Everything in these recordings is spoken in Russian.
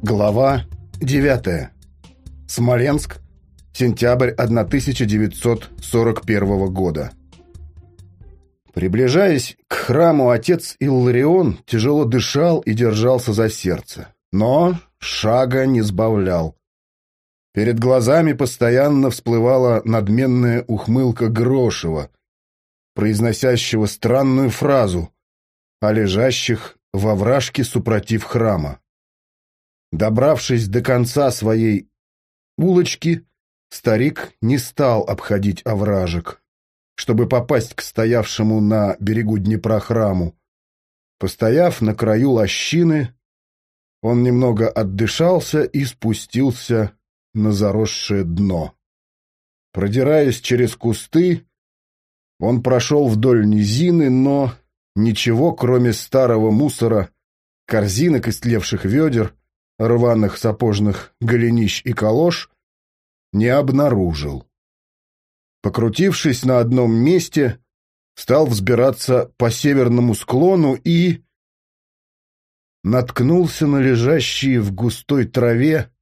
Глава 9. Смоленск. Сентябрь 1941 года. Приближаясь к храму, отец Илларион тяжело дышал и держался за сердце, но шага не сбавлял. Перед глазами постоянно всплывала надменная ухмылка Грошева, произносящего странную фразу о лежащих во вражке супротив храма. Добравшись до конца своей улочки, старик не стал обходить овражек, чтобы попасть к стоявшему на берегу Днепра храму. Постояв на краю лощины, он немного отдышался и спустился на заросшее дно. Продираясь через кусты, он прошел вдоль низины, но ничего, кроме старого мусора, корзинок истлевших ведер, рваных сапожных голенищ и колош, не обнаружил. Покрутившись на одном месте, стал взбираться по северному склону и... наткнулся на лежащие в густой траве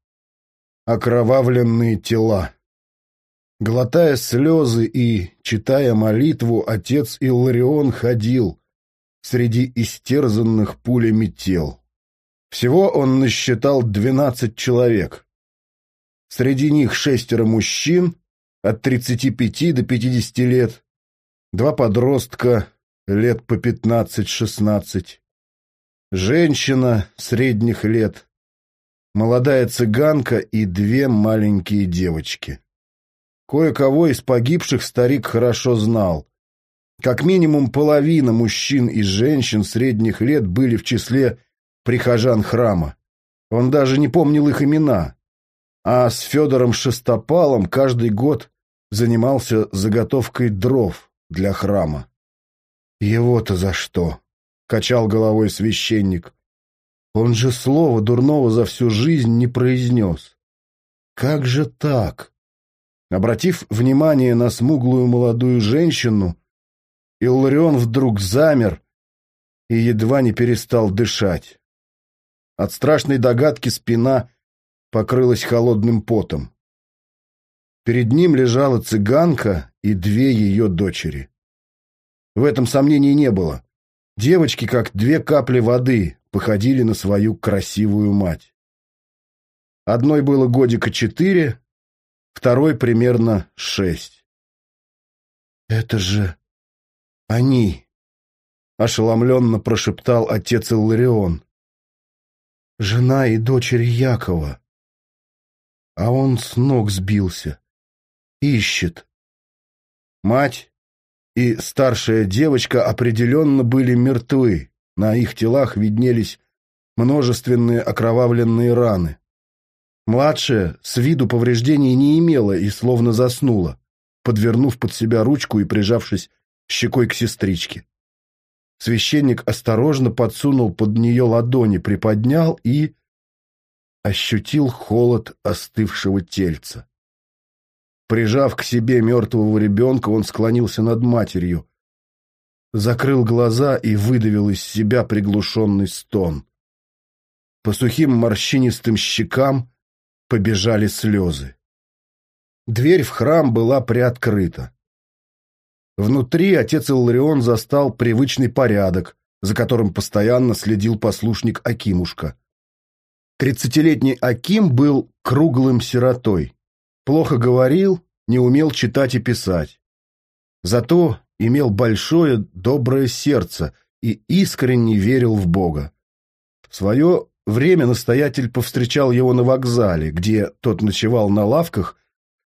окровавленные тела. Глотая слезы и читая молитву, отец Илларион ходил среди истерзанных пулями тел. Всего он насчитал двенадцать человек. Среди них шестеро мужчин от 35 до 50 лет, два подростка лет по 15-16, женщина средних лет, молодая цыганка и две маленькие девочки. Кое-кого из погибших старик хорошо знал. Как минимум половина мужчин и женщин средних лет были в числе прихожан храма. Он даже не помнил их имена. А с Федором Шестопалом каждый год занимался заготовкой дров для храма. «Его-то за что?» — качал головой священник. «Он же слова дурного за всю жизнь не произнес. Как же так?» Обратив внимание на смуглую молодую женщину, Илларион вдруг замер и едва не перестал дышать. От страшной догадки спина покрылась холодным потом. Перед ним лежала цыганка и две ее дочери. В этом сомнений не было. Девочки, как две капли воды, походили на свою красивую мать. Одной было годика четыре, второй примерно шесть. «Это же они!» — ошеломленно прошептал отец Илларион жена и дочери Якова. А он с ног сбился. Ищет. Мать и старшая девочка определенно были мертвы. На их телах виднелись множественные окровавленные раны. Младшая с виду повреждений не имела и словно заснула, подвернув под себя ручку и прижавшись щекой к сестричке. Священник осторожно подсунул под нее ладони, приподнял и... ощутил холод остывшего тельца. Прижав к себе мертвого ребенка, он склонился над матерью, закрыл глаза и выдавил из себя приглушенный стон. По сухим морщинистым щекам побежали слезы. Дверь в храм была приоткрыта. Внутри отец Илларион застал привычный порядок, за которым постоянно следил послушник Акимушка. Тридцатилетний Аким был круглым сиротой. Плохо говорил, не умел читать и писать. Зато имел большое доброе сердце и искренне верил в Бога. В свое время настоятель повстречал его на вокзале, где тот ночевал на лавках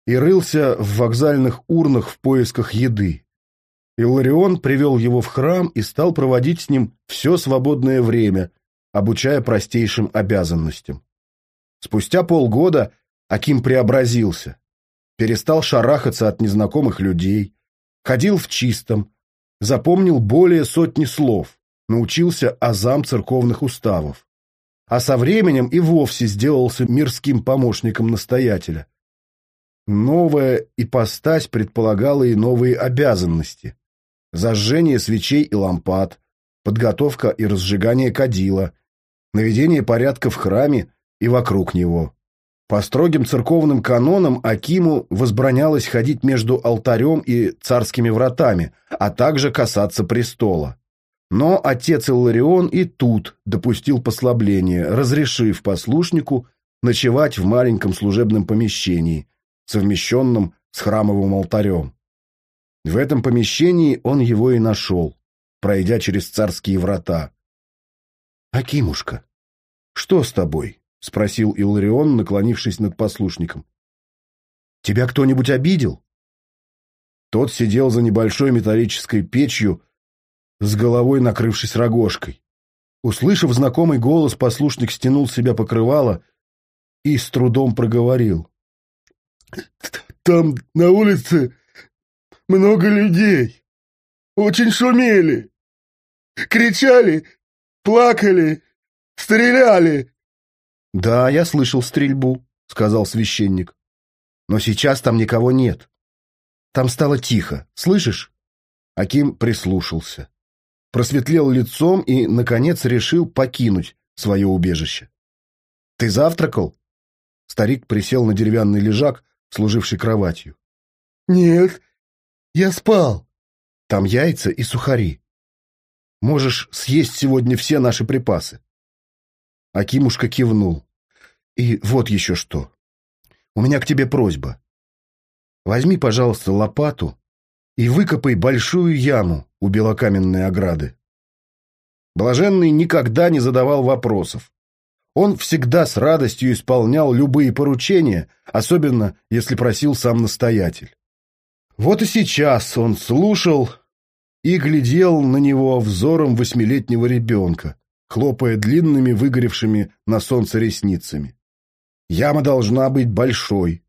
и рылся в вокзальных урнах в поисках еды. Илларион привел его в храм и стал проводить с ним все свободное время, обучая простейшим обязанностям. Спустя полгода Аким преобразился, перестал шарахаться от незнакомых людей, ходил в чистом, запомнил более сотни слов, научился азам церковных уставов. А со временем и вовсе сделался мирским помощником настоятеля. Новая ипостась предполагала и новые обязанности зажжение свечей и лампад, подготовка и разжигание кадила, наведение порядка в храме и вокруг него. По строгим церковным канонам Акиму возбранялось ходить между алтарем и царскими вратами, а также касаться престола. Но отец Илларион и тут допустил послабление, разрешив послушнику ночевать в маленьком служебном помещении, совмещенном с храмовым алтарем. В этом помещении он его и нашел, пройдя через царские врата. «Акимушка, что с тобой?» — спросил Илларион, наклонившись над послушником. «Тебя кто-нибудь обидел?» Тот сидел за небольшой металлической печью, с головой накрывшись рогожкой. Услышав знакомый голос, послушник стянул с себя покрывало и с трудом проговорил. «Там на улице много людей. Очень шумели. Кричали, плакали, стреляли». «Да, я слышал стрельбу», — сказал священник. «Но сейчас там никого нет. Там стало тихо, слышишь?» Аким прислушался просветлел лицом и, наконец, решил покинуть свое убежище. «Ты завтракал?» Старик присел на деревянный лежак, служивший кроватью. «Нет, я спал». «Там яйца и сухари. Можешь съесть сегодня все наши припасы». Акимушка кивнул. «И вот еще что. У меня к тебе просьба. Возьми, пожалуйста, лопату и выкопай большую яму у белокаменной ограды. Блаженный никогда не задавал вопросов. Он всегда с радостью исполнял любые поручения, особенно если просил сам настоятель. Вот и сейчас он слушал и глядел на него взором восьмилетнего ребенка, хлопая длинными выгоревшими на солнце ресницами. Яма должна быть большой,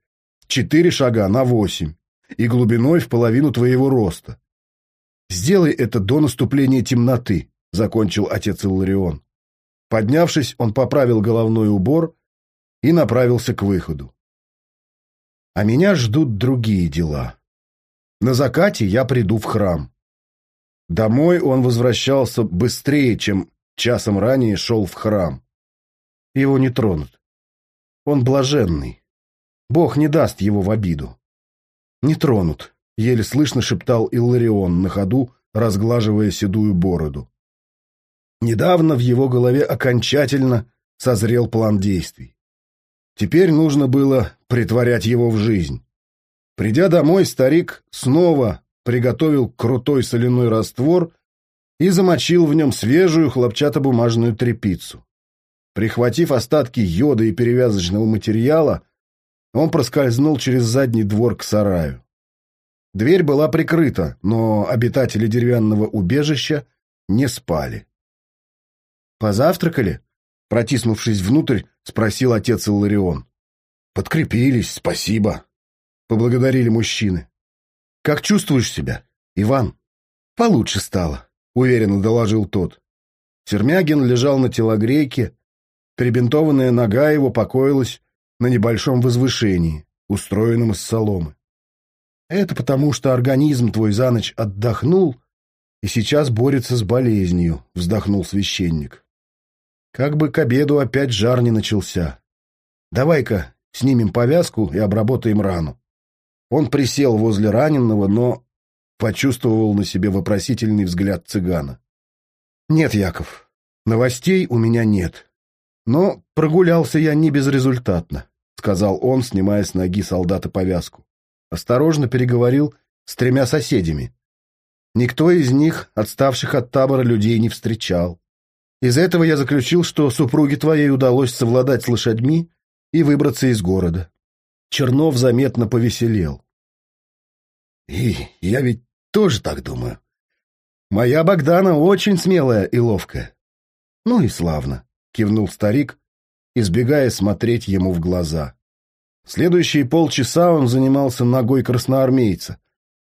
четыре шага на восемь и глубиной в половину твоего роста. Сделай это до наступления темноты, закончил отец Илларион. Поднявшись, он поправил головной убор и направился к выходу. А меня ждут другие дела. На закате я приду в храм. Домой он возвращался быстрее, чем часом ранее шел в храм. Его не тронут. Он блаженный. Бог не даст его в обиду. «Не тронут», — еле слышно шептал Илларион на ходу, разглаживая седую бороду. Недавно в его голове окончательно созрел план действий. Теперь нужно было притворять его в жизнь. Придя домой, старик снова приготовил крутой соляной раствор и замочил в нем свежую хлопчатобумажную тряпицу. Прихватив остатки йода и перевязочного материала, он проскользнул через задний двор к сараю. Дверь была прикрыта, но обитатели деревянного убежища не спали. «Позавтракали?» — протиснувшись внутрь, спросил отец Илларион. «Подкрепились, спасибо», — поблагодарили мужчины. «Как чувствуешь себя, Иван?» «Получше стало», — уверенно доложил тот. Сермягин лежал на телогрейке, перебинтованная нога его покоилась на небольшом возвышении, устроенном из соломы. Это потому, что организм твой за ночь отдохнул и сейчас борется с болезнью, вздохнул священник. Как бы к обеду опять жар не начался. Давай-ка снимем повязку и обработаем рану. Он присел возле раненого, но почувствовал на себе вопросительный взгляд цыгана. «Нет, Яков, новостей у меня нет. Но прогулялся я не безрезультатно, сказал он, снимая с ноги солдата повязку. Осторожно переговорил с тремя соседями. Никто из них, отставших от табора людей, не встречал. Из этого я заключил, что супруге твоей удалось совладать с лошадьми и выбраться из города. Чернов заметно повеселел. И я ведь тоже так думаю. Моя Богдана очень смелая и ловкая. Ну и славно кивнул старик, избегая смотреть ему в глаза. Следующие полчаса он занимался ногой красноармейца,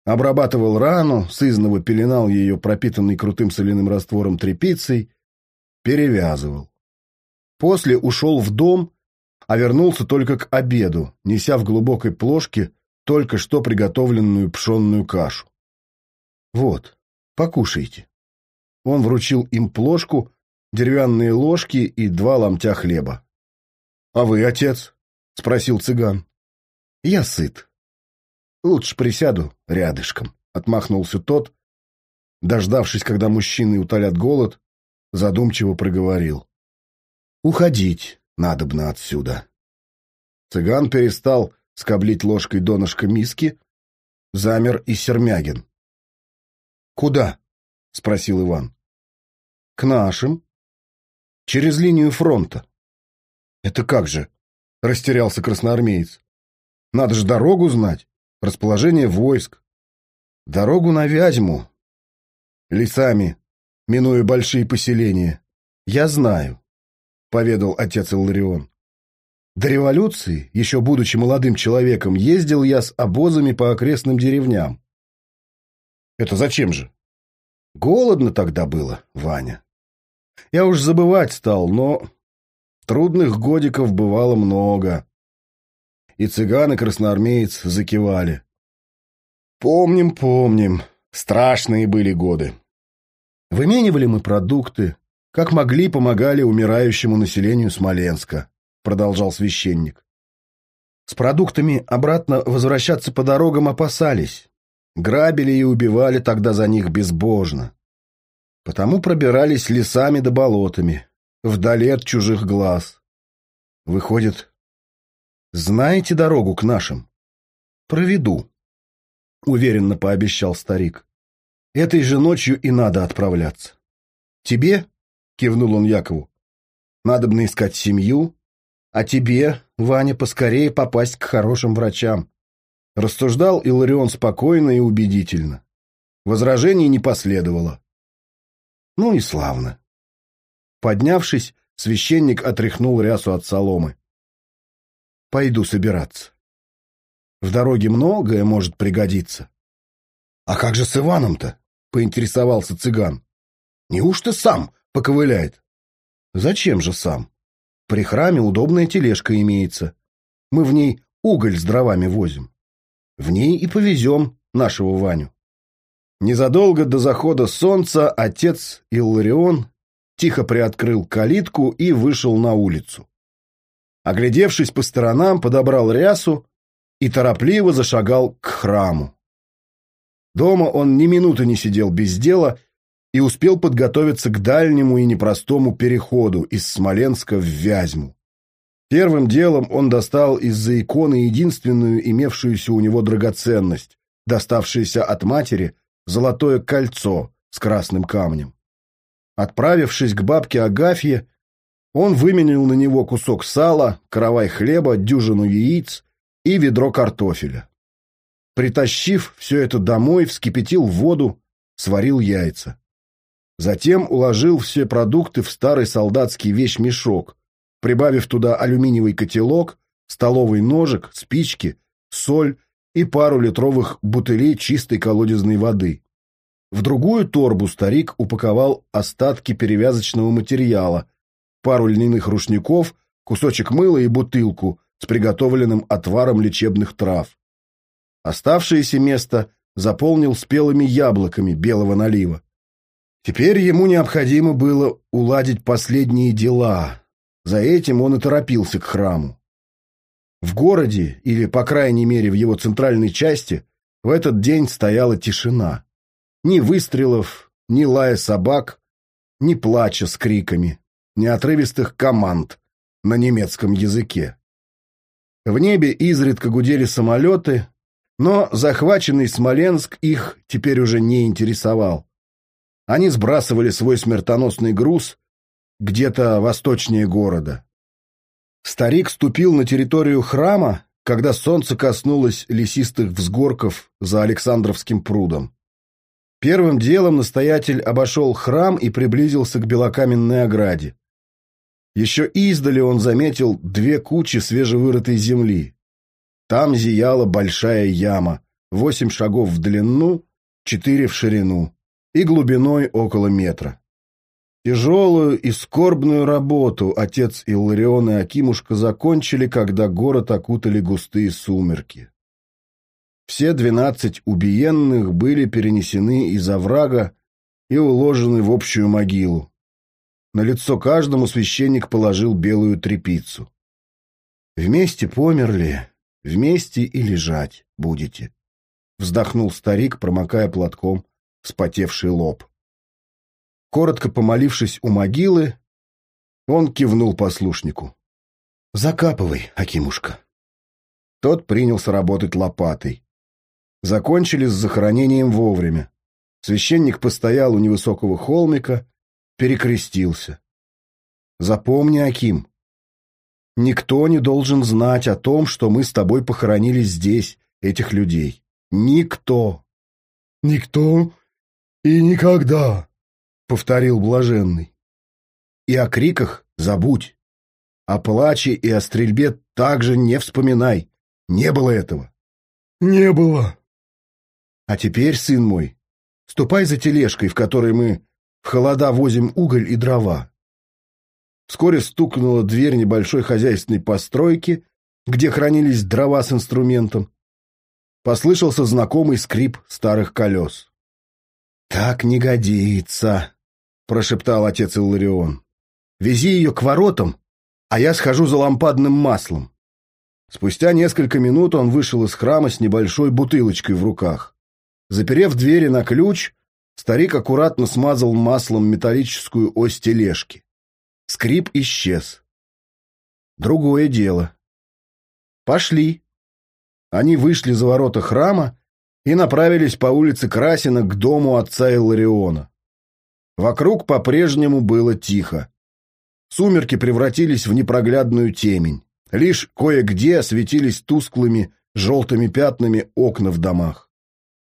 обрабатывал рану, сызново пеленал ее пропитанной крутым соляным раствором тряпицей, перевязывал. После ушел в дом, а вернулся только к обеду, неся в глубокой плошке только что приготовленную пшенную кашу. «Вот, покушайте». Он вручил им плошку, деревянные ложки и два ломтя хлеба. «А вы, отец?» — спросил цыган. «Я сыт. Лучше присяду рядышком», — отмахнулся тот, дождавшись, когда мужчины утолят голод, задумчиво проговорил. «Уходить надобно отсюда». Цыган перестал скоблить ложкой донышко миски, замер и Сермягин. «Куда?» — спросил Иван. «К нашим. Через линию фронта». «Это как же?» — растерялся красноармеец. «Надо же дорогу знать, расположение войск. Дорогу на Вязьму. Лесами, минуя большие поселения. Я знаю», — поведал отец Илларион. До революции, еще будучи молодым человеком, ездил я с обозами по окрестным деревням. Это зачем же? Голодно тогда было, Ваня. Я уж забывать стал, но трудных годиков бывало много. И цыган, и красноармеец закивали. Помним, помним. Страшные были годы. Выменивали мы продукты, как могли помогали умирающему населению Смоленска продолжал священник. С продуктами обратно возвращаться по дорогам опасались. Грабили и убивали тогда за них безбожно. Потому пробирались лесами да болотами, вдали от чужих глаз. Выходит, знаете дорогу к нашим? Проведу, — уверенно пообещал старик. Этой же ночью и надо отправляться. Тебе, — кивнул он Якову, — надобно искать семью, а тебе, Ваня, поскорее попасть к хорошим врачам. Рассуждал Иларион спокойно и убедительно. Возражений не последовало. Ну и славно. Поднявшись, священник отряхнул рясу от соломы. Пойду собираться. В дороге многое может пригодиться. — А как же с Иваном-то? — поинтересовался цыган. — Неужто сам поковыляет? — Зачем же сам? При храме удобная тележка имеется. Мы в ней уголь с дровами возим. В ней и повезем нашего Ваню. Незадолго до захода солнца отец Илларион тихо приоткрыл калитку и вышел на улицу. Оглядевшись по сторонам, подобрал рясу и торопливо зашагал к храму. Дома он ни минуты не сидел без дела и успел подготовиться к дальнему и непростому переходу из Смоленска в Вязьму. Первым делом он достал из-за иконы единственную имевшуюся у него драгоценность, доставшееся от матери золотое кольцо с красным камнем. Отправившись к бабке Агафье, он выменил на него кусок сала, каравай хлеба, дюжину яиц и ведро картофеля. Притащив все это домой, вскипятил воду, сварил яйца. Затем уложил все продукты в старый солдатский вещмешок, прибавив туда алюминиевый котелок, столовый ножик, спички, соль и пару литровых бутылей чистой колодезной воды. В другую торбу старик упаковал остатки перевязочного материала, пару льняных рушников, кусочек мыла и бутылку с приготовленным отваром лечебных трав. Оставшееся место заполнил спелыми яблоками белого налива. Теперь ему необходимо было уладить последние дела. За этим он и торопился к храму. В городе, или, по крайней мере, в его центральной части, в этот день стояла тишина. Ни выстрелов, ни лая собак, ни плача с криками, ни отрывистых команд на немецком языке. В небе изредка гудели самолеты, но захваченный Смоленск их теперь уже не интересовал. Они сбрасывали свой смертоносный груз где-то восточнее города. Старик ступил на территорию храма, когда солнце коснулось лесистых взгорков за Александровским прудом. Первым делом настоятель обошел храм и приблизился к белокаменной ограде. Еще издали он заметил две кучи свежевырытой земли. Там зияла большая яма, восемь шагов в длину, четыре в ширину и глубиной около метра. Тяжелую и скорбную работу отец Илларион и Акимушка закончили, когда город окутали густые сумерки. Все двенадцать убиенных были перенесены из оврага и уложены в общую могилу. На лицо каждому священник положил белую тряпицу. Вместе померли, вместе и лежать будете. Вздохнул старик, промокая платком вспотевший лоб. Коротко помолившись у могилы, он кивнул послушнику. «Закапывай, Акимушка». Тот принялся работать лопатой. Закончили с захоронением вовремя. Священник постоял у невысокого холмика, перекрестился. «Запомни, Аким, никто не должен знать о том, что мы с тобой похоронили здесь, этих людей. Никто!» «Никто и никогда!» — повторил блаженный. «И о криках забудь. О плаче и о стрельбе также не вспоминай. Не было этого». «Не было». «А теперь, сын мой, ступай за тележкой, в которой мы в холода возим уголь и дрова». Вскоре стукнула дверь небольшой хозяйственной постройки, где хранились дрова с инструментом. Послышался знакомый скрип старых колес. «Так не годится», — прошептал отец Илларион. «Вези ее к воротам, а я схожу за лампадным маслом». Спустя несколько минут он вышел из храма с небольшой бутылочкой в руках. Заперев двери на ключ, старик аккуратно смазал маслом металлическую ось тележки. Скрип исчез. Другое дело. «Пошли». Они вышли за ворота храма и направились по улице Красина к дому отца Иллариона. Вокруг по-прежнему было тихо. Сумерки превратились в непроглядную темень. Лишь кое-где осветились тусклыми желтыми пятнами окна в домах.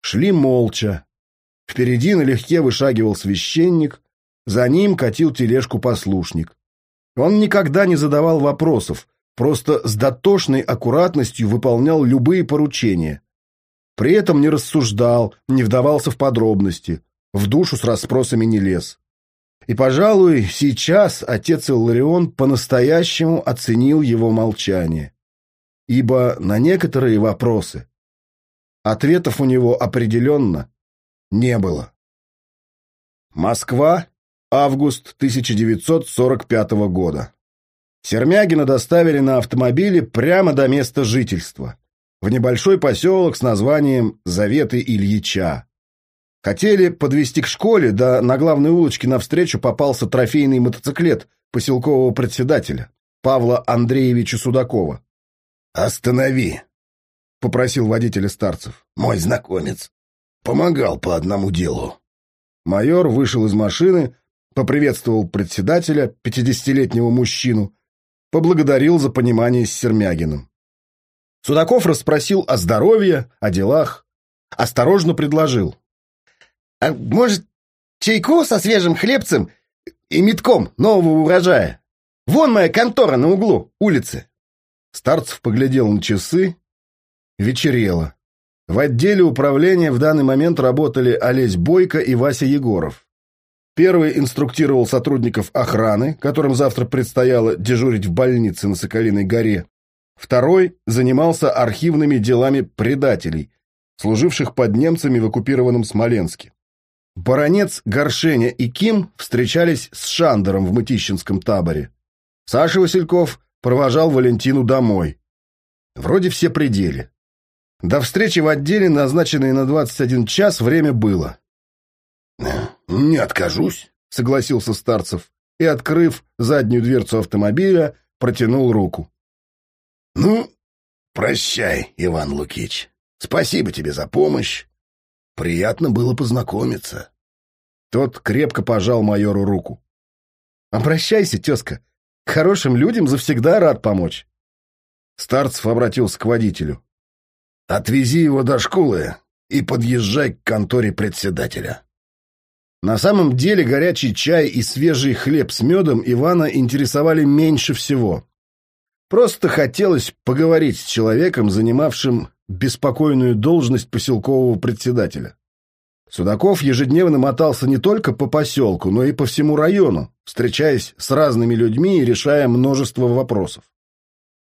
Шли молча. Впереди налегке вышагивал священник, за ним катил тележку послушник. Он никогда не задавал вопросов, просто с дотошной аккуратностью выполнял любые поручения. При этом не рассуждал, не вдавался в подробности, в душу с расспросами не лез. И, пожалуй, сейчас отец Илларион по-настоящему оценил его молчание. Ибо на некоторые вопросы ответов у него определенно не было. Москва, август 1945 года. Сермягина доставили на автомобиле прямо до места жительства, в небольшой поселок с названием Заветы Ильича. Хотели подвести к школе, да на главной улочке навстречу попался трофейный мотоциклет поселкового председателя Павла Андреевича Судакова. «Останови!» — попросил водителя старцев. «Мой знакомец. Помогал по одному делу». Майор вышел из машины, поприветствовал председателя, пятидесятилетнего мужчину, поблагодарил за понимание с Сермягиным. Судаков расспросил о здоровье, о делах, осторожно предложил. А может, чайку со свежим хлебцем и метком нового урожая? Вон моя контора на углу улицы. Старцев поглядел на часы. Вечерело. В отделе управления в данный момент работали Олесь Бойко и Вася Егоров. Первый инструктировал сотрудников охраны, которым завтра предстояло дежурить в больнице на Соколиной горе. Второй занимался архивными делами предателей, служивших под немцами в оккупированном Смоленске. Баронец, Горшеня и Ким встречались с Шандером в Мытищинском таборе. Саша Васильков провожал Валентину домой. Вроде все пределы. До встречи в отделе, назначенной на 21 час, время было. «Не откажусь», — согласился Старцев и, открыв заднюю дверцу автомобиля, протянул руку. «Ну, прощай, Иван Лукич. Спасибо тебе за помощь. Приятно было познакомиться. Тот крепко пожал майору руку. «Обращайся, тезка. К хорошим людям завсегда рад помочь». Старцев обратился к водителю. «Отвези его до школы и подъезжай к конторе председателя». На самом деле горячий чай и свежий хлеб с медом Ивана интересовали меньше всего. Просто хотелось поговорить с человеком, занимавшим беспокойную должность поселкового председателя. Судаков ежедневно мотался не только по поселку, но и по всему району, встречаясь с разными людьми и решая множество вопросов.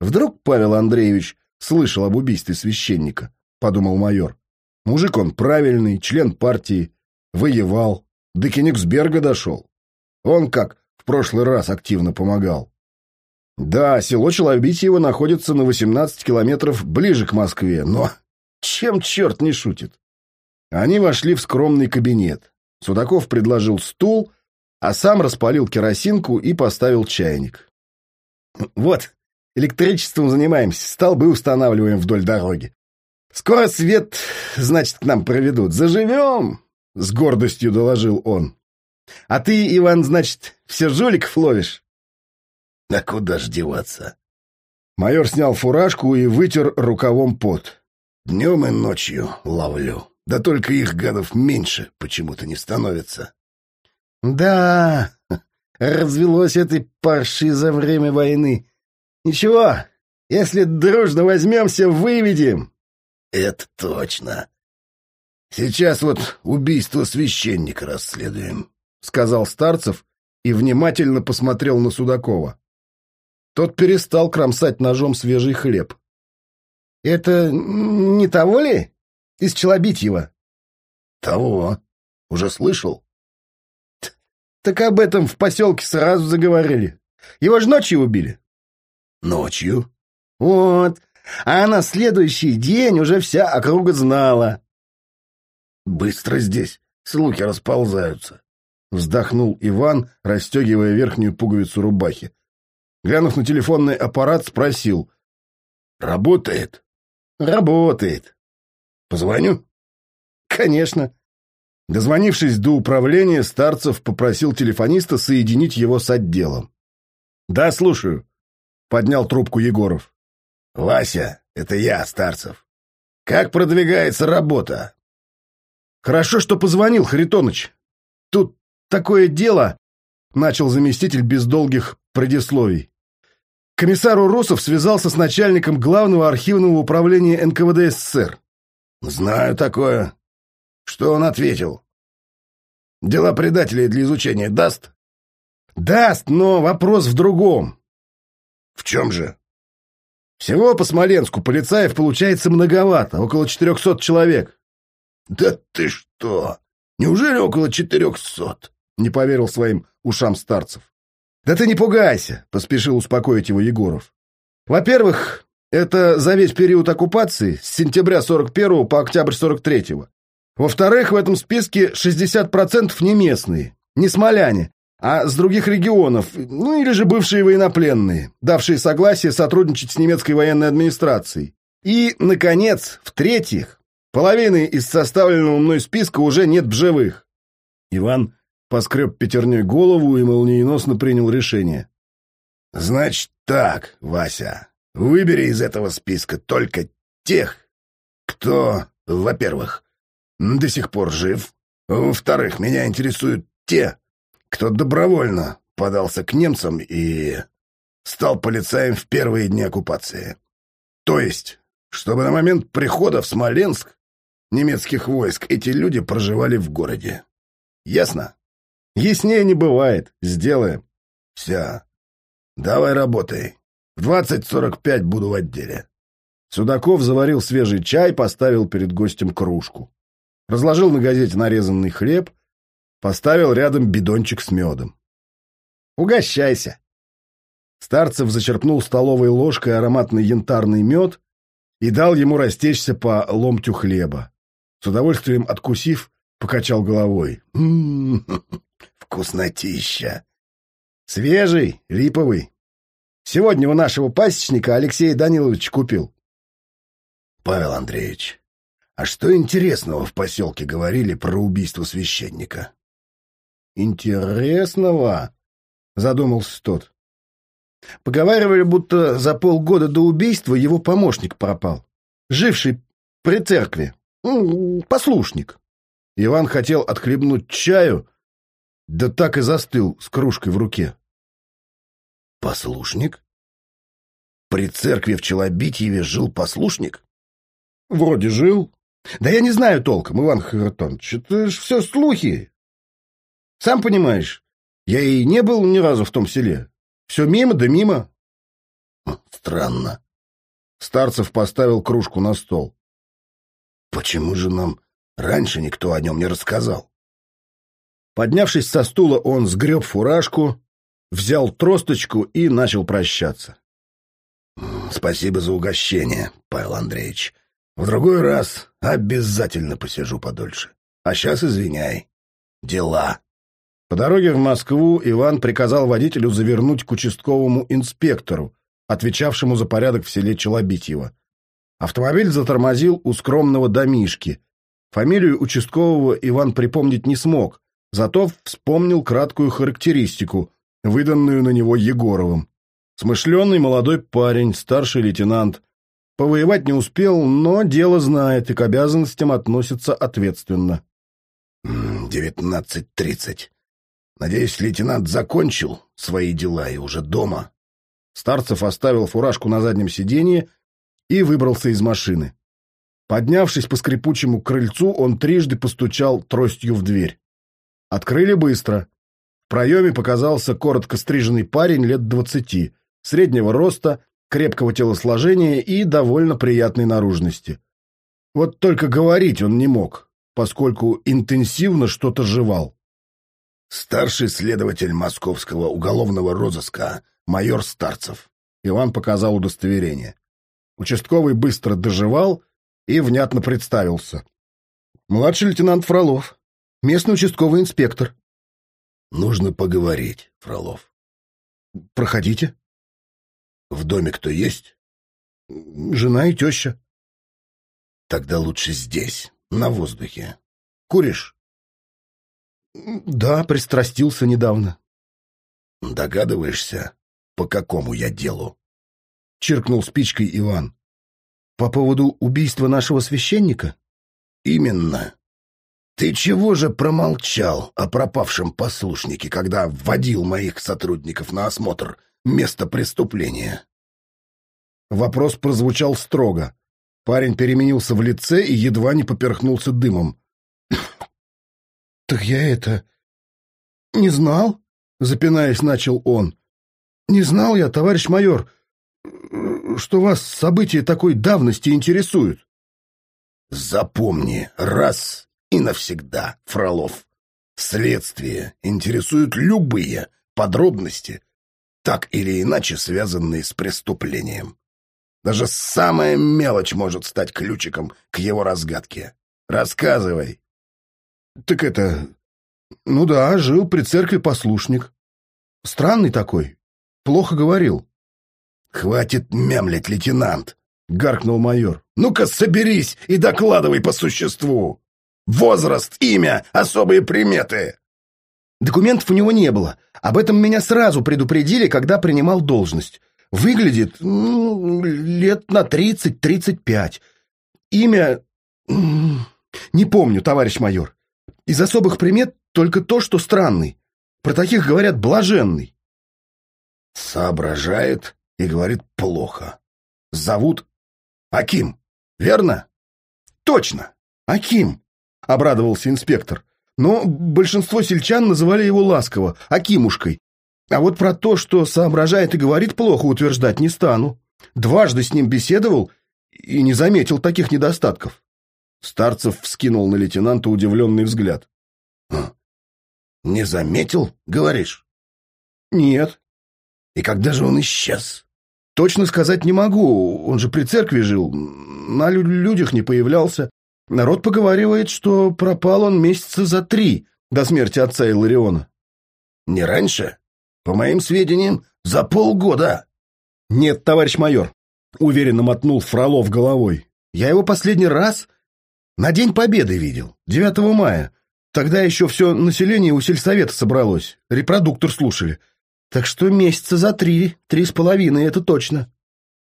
«Вдруг Павел Андреевич слышал об убийстве священника?» — подумал майор. «Мужик он правильный, член партии, воевал, до Кенигсберга дошел. Он как в прошлый раз активно помогал. Да, село Челобитьево находится на 18 километров ближе к Москве, но чем черт не шутит? Они вошли в скромный кабинет. Судаков предложил стул, а сам распалил керосинку и поставил чайник. «Вот, электричеством занимаемся, столбы устанавливаем вдоль дороги. Скоро свет, значит, к нам проведут. Заживем!» — с гордостью доложил он. «А ты, Иван, значит, все жуликов ловишь?» «А куда ж деваться?» Майор снял фуражку и вытер рукавом пот. «Днем и ночью ловлю. Да только их, гадов, меньше почему-то не становится». «Да, развелось этой парши за время войны. Ничего, если дружно возьмемся, выведем». «Это точно. Сейчас вот убийство священника расследуем», — сказал Старцев и внимательно посмотрел на Судакова. Тот перестал кромсать ножом свежий хлеб. «Это не того ли? Из Челобитьева?» «Того. Уже слышал?» Так об этом в поселке сразу заговорили. Его же ночью убили. Ночью? Вот. А на следующий день уже вся округа знала. Быстро здесь слухи расползаются. Вздохнул Иван, расстегивая верхнюю пуговицу рубахи. Глянув на телефонный аппарат, спросил. «Работает?» «Работает». «Позвоню?» «Конечно». Дозвонившись до управления, Старцев попросил телефониста соединить его с отделом. «Да, слушаю», — поднял трубку Егоров. «Вася, это я, Старцев. Как продвигается работа?» «Хорошо, что позвонил, Харитоныч. Тут такое дело», — начал заместитель без долгих предисловий. Комиссар Урусов связался с начальником главного архивного управления НКВД СССР. «Знаю такое. Что он ответил? Дела предателей для изучения даст? Даст, но вопрос в другом. В чем же? Всего по Смоленску полицаев получается многовато, около четырехсот человек. Да ты что? Неужели около четырехсот? Не поверил своим ушам старцев. Да ты не пугайся, поспешил успокоить его Егоров. Во-первых, это за весь период оккупации с сентября 41 по октябрь 43 -го. Во-вторых, в этом списке 60% не местные, не смоляне, а с других регионов, ну или же бывшие военнопленные, давшие согласие сотрудничать с немецкой военной администрацией. И, наконец, в-третьих, половины из составленного мной списка уже нет в живых. Иван поскреб пятерней голову и молниеносно принял решение. «Значит так, Вася, выбери из этого списка только тех, кто, во-первых, до сих пор жив. Во-вторых, меня интересуют те, кто добровольно подался к немцам и стал полицаем в первые дни оккупации. То есть, чтобы на момент прихода в Смоленск немецких войск эти люди проживали в городе. Ясно? Яснее не бывает. Сделаем. Все. Давай работай. В 20.45 буду в отделе. Судаков заварил свежий чай, поставил перед гостем кружку разложил на газете нарезанный хлеб, поставил рядом бидончик с медом. «Угощайся!» Старцев зачерпнул столовой ложкой ароматный янтарный мед и дал ему растечься по ломтю хлеба. С удовольствием откусив, покачал головой. «М -м -м, вкуснотища! Свежий, липовый. Сегодня у нашего пасечника Алексей Данилович купил. Павел Андреевич, а что интересного в поселке говорили про убийство священника? Интересного? Задумался тот. Поговаривали, будто за полгода до убийства его помощник пропал. Живший при церкви. Послушник. Иван хотел отхлебнуть чаю, да так и застыл с кружкой в руке. Послушник? При церкви в Челобитьеве жил послушник? Вроде жил, да я не знаю толком, Иван Хартонович. Это ж все слухи. Сам понимаешь, я и не был ни разу в том селе. Все мимо да мимо. Странно. Старцев поставил кружку на стол. Почему же нам раньше никто о нем не рассказал? Поднявшись со стула, он сгреб фуражку, взял тросточку и начал прощаться. «Спасибо за угощение, Павел Андреевич. В другой раз обязательно посижу подольше. А сейчас извиняй. Дела». По дороге в Москву Иван приказал водителю завернуть к участковому инспектору, отвечавшему за порядок в селе Челобитьево. Автомобиль затормозил у скромного домишки. Фамилию участкового Иван припомнить не смог, зато вспомнил краткую характеристику, выданную на него Егоровым. Смышленый молодой парень, старший лейтенант. Повоевать не успел, но дело знает и к обязанностям относится ответственно. «Девятнадцать тридцать. Надеюсь, лейтенант закончил свои дела и уже дома». Старцев оставил фуражку на заднем сиденье и выбрался из машины. Поднявшись по скрипучему крыльцу, он трижды постучал тростью в дверь. Открыли быстро. В проеме показался коротко стриженный парень лет двадцати, среднего роста, крепкого телосложения и довольно приятной наружности. Вот только говорить он не мог, поскольку интенсивно что-то жевал. «Старший следователь московского уголовного розыска, майор Старцев». Иван показал удостоверение. Участковый быстро доживал и внятно представился. «Младший лейтенант Фролов, местный участковый инспектор». «Нужно поговорить, Фролов». «Проходите». «В доме кто есть?» «Жена и теща». «Тогда лучше здесь, на воздухе. Куришь?» «Да, пристрастился недавно». «Догадываешься, по какому я делу?» — чиркнул спичкой Иван. «По поводу убийства нашего священника?» «Именно. Ты чего же промолчал о пропавшем послушнике, когда вводил моих сотрудников на осмотр места преступления?» Вопрос прозвучал строго. Парень переменился в лице и едва не поперхнулся дымом. «Так я это... не знал?» — запинаясь, начал он. «Не знал я, товарищ майор, что вас события такой давности интересуют?» «Запомни раз и навсегда, Фролов. Следствие интересуют любые подробности, так или иначе связанные с преступлением. Даже самая мелочь может стать ключиком к его разгадке. Рассказывай». «Так это... Ну да, жил при церкви послушник. Странный такой. Плохо говорил. «Хватит мямлить, лейтенант!» — гаркнул майор. «Ну-ка соберись и докладывай по существу! Возраст, имя, особые приметы!» Документов у него не было. Об этом меня сразу предупредили, когда принимал должность. Выглядит ну, лет на тридцать-тридцать пять. Имя... Не помню, товарищ майор. Из особых примет только то, что странный. Про таких говорят блаженный. Соображает и говорит плохо. Зовут Аким, верно? Точно, Аким, обрадовался инспектор. Но большинство сельчан называли его ласково, Акимушкой. А вот про то, что соображает и говорит плохо, утверждать не стану. Дважды с ним беседовал и не заметил таких недостатков. Старцев вскинул на лейтенанта удивленный взгляд. «Не заметил, говоришь?» «Нет». «И когда же он исчез?» Точно сказать не могу, он же при церкви жил, на людях не появлялся. Народ поговаривает, что пропал он месяца за три до смерти отца Илариона. Не раньше? По моим сведениям, за полгода. Нет, товарищ майор, уверенно мотнул Фролов головой. Я его последний раз на День Победы видел, 9 мая. Тогда еще все население у сельсовета собралось, репродуктор слушали. Так что месяца за три, три с половиной, это точно.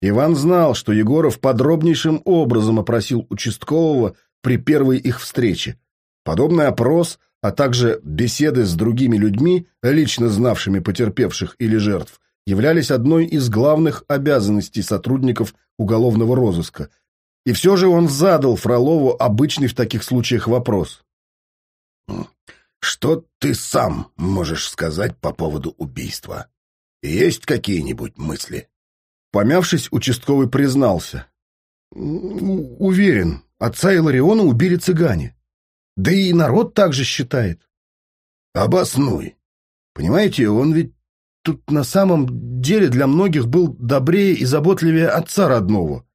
Иван знал, что Егоров подробнейшим образом опросил участкового при первой их встрече. Подобный опрос, а также беседы с другими людьми, лично знавшими потерпевших или жертв, являлись одной из главных обязанностей сотрудников уголовного розыска. И все же он задал Фролову обычный в таких случаях вопрос. Что ты сам можешь сказать по поводу убийства? Есть какие-нибудь мысли? Помявшись, участковый признался. Уверен, отца Илариона убили цыгане. Да и народ так же считает. Обоснуй. Понимаете, он ведь тут на самом деле для многих был добрее и заботливее отца родного.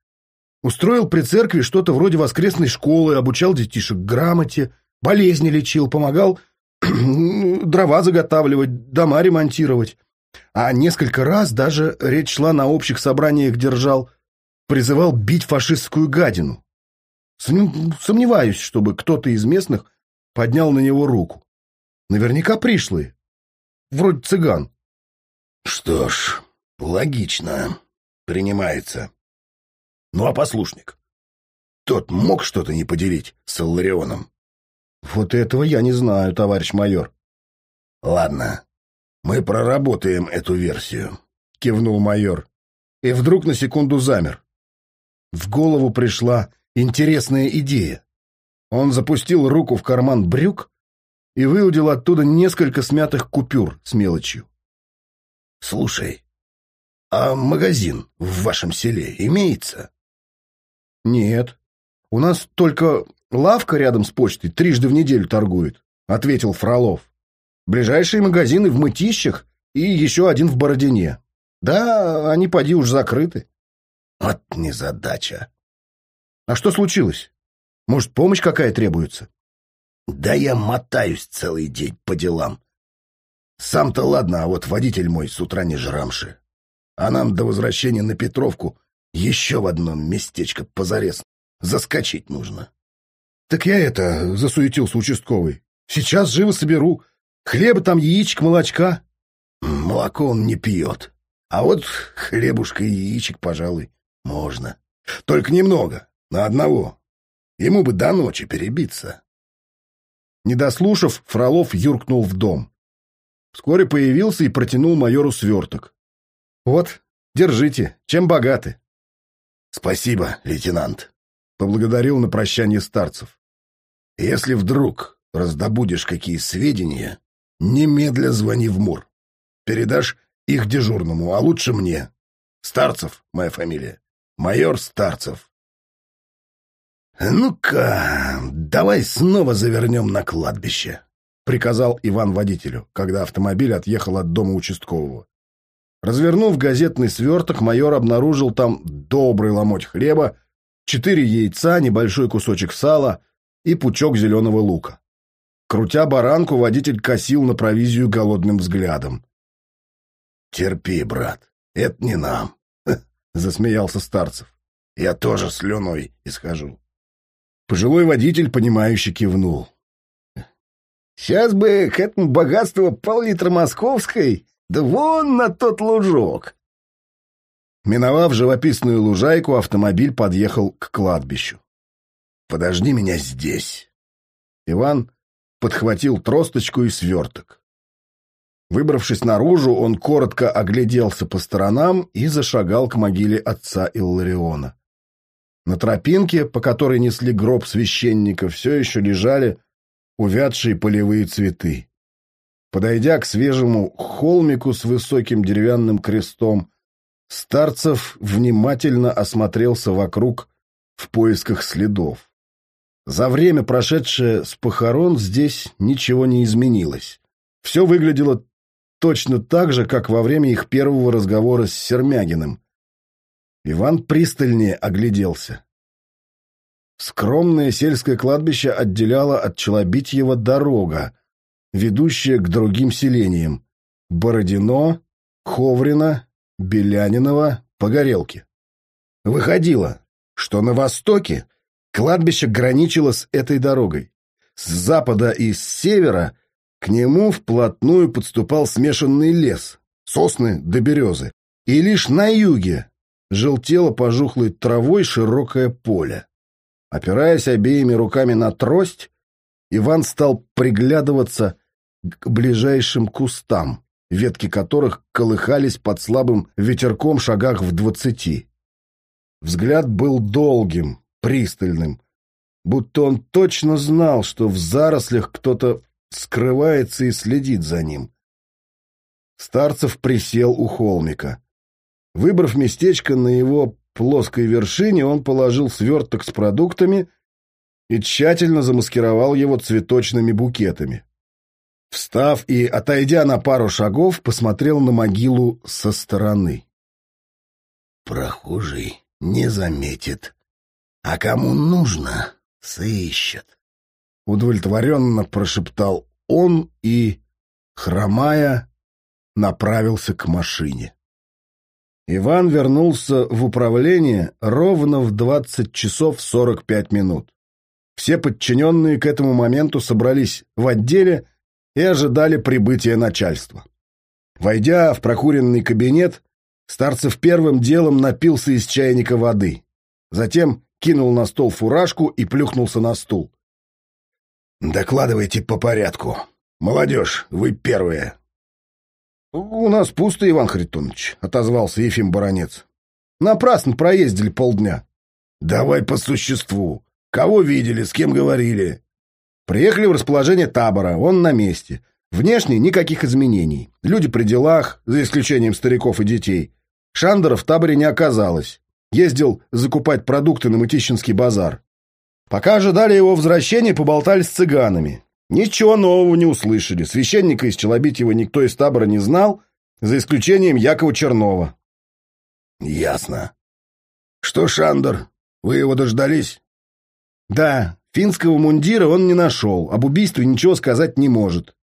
Устроил при церкви что-то вроде воскресной школы, обучал детишек грамоте, болезни лечил, помогал дрова заготавливать, дома ремонтировать. А несколько раз даже речь шла на общих собраниях держал, призывал бить фашистскую гадину. Сомневаюсь, чтобы кто-то из местных поднял на него руку. Наверняка пришлые. Вроде цыган. Что ж, логично. Принимается. Ну а послушник? Тот мог что-то не поделить с Илларионом? Вот этого я не знаю, товарищ майор. Ладно, мы проработаем эту версию, кивнул майор. И вдруг на секунду замер. В голову пришла интересная идея. Он запустил руку в карман брюк и выудил оттуда несколько смятых купюр с мелочью. «Слушай, а магазин в вашем селе имеется?» «Нет. У нас только лавка рядом с почтой трижды в неделю торгует», — ответил Фролов. «Ближайшие магазины в Мытищах и еще один в Бородине. Да, они поди уж закрыты». «Вот незадача». «А что случилось? Может, помощь какая требуется?» «Да я мотаюсь целый день по делам. Сам-то ладно, а вот водитель мой с утра не жрамши. А нам до возвращения на Петровку еще в одно местечко позарез заскочить нужно». «Так я это...» — засуетился участковый. «Сейчас живо соберу. Хлеба там, яичек, молочка». «Молоко он не пьет. А вот хлебушка и яичек, пожалуй, можно. Только немного, на одного. Ему бы до ночи перебиться». Не дослушав, Фролов юркнул в дом. Вскоре появился и протянул майору сверток. «Вот, держите, чем богаты». «Спасибо, лейтенант», — поблагодарил на прощание старцев. «Если вдруг раздобудешь какие сведения, немедля звони в МУР. Передашь их дежурному, а лучше мне. Старцев — моя фамилия. Майор Старцев. «Ну-ка, давай снова завернем на кладбище», — приказал Иван водителю, когда автомобиль отъехал от дома участкового. Развернув газетный сверток, майор обнаружил там добрый ломоть хлеба, четыре яйца, небольшой кусочек сала и пучок зеленого лука. Крутя баранку, водитель косил на провизию голодным взглядом. «Терпи, брат, это не нам», — засмеялся Старцев. «Я тоже слюной исхожу». Пожилой водитель, понимающе кивнул. «Сейчас бы к этому богатству пол-литра московской, да вон на тот лужок!» Миновав живописную лужайку, автомобиль подъехал к кладбищу. «Подожди меня здесь!» Иван подхватил тросточку и сверток. Выбравшись наружу, он коротко огляделся по сторонам и зашагал к могиле отца Иллариона. На тропинке, по которой несли гроб священника, все еще лежали увядшие полевые цветы. Подойдя к свежему холмику с высоким деревянным крестом, Старцев внимательно осмотрелся вокруг в поисках следов. За время, прошедшее с похорон, здесь ничего не изменилось. Все выглядело точно так же, как во время их первого разговора с Сермягиным. Иван пристальнее огляделся. Скромное сельское кладбище отделяло от Челобитьева дорога, ведущая к другим селениям – Бородино, Ховрино, Беляниново, Погорелки. Выходило, что на востоке кладбище граничило с этой дорогой. С запада и с севера к нему вплотную подступал смешанный лес, сосны до березы, и лишь на юге желтело пожухлой травой широкое поле. Опираясь обеими руками на трость, Иван стал приглядываться к ближайшим кустам, ветки которых колыхались под слабым ветерком шагах в двадцати. Взгляд был долгим, пристальным, будто он точно знал, что в зарослях кто-то скрывается и следит за ним. Старцев присел у холмика. Выбрав местечко на его плоской вершине, он положил сверток с продуктами и тщательно замаскировал его цветочными букетами. Встав и, отойдя на пару шагов, посмотрел на могилу со стороны. Прохожий не заметит, а кому нужно, сыщет. Удовлетворенно прошептал он и, хромая, направился к машине. Иван вернулся в управление ровно в 20 часов 45 минут. Все подчиненные к этому моменту собрались в отделе и ожидали прибытия начальства. Войдя в прокуренный кабинет, Старцев первым делом напился из чайника воды. Затем кинул на стол фуражку и плюхнулся на стул. «Докладывайте по порядку. Молодежь, вы первые. «У нас пусто, Иван Харитонович», — отозвался Ефим Баранец. «Напрасно проездили полдня». «Давай по существу. Кого видели, с кем говорили?» Приехали в расположение табора, он на месте. Внешне никаких изменений. Люди при делах, за исключением стариков и детей. Шандера в таборе не оказалось. Ездил закупать продукты на Мытищинский базар. Пока ожидали его возвращения, поболтали с цыганами. Ничего нового не услышали. Священника из Челобитьева никто из табора не знал, за исключением Якова Чернова. Ясно. Что, Шандер, вы его дождались? Да, финского мундира он не нашел, об убийстве ничего сказать не может.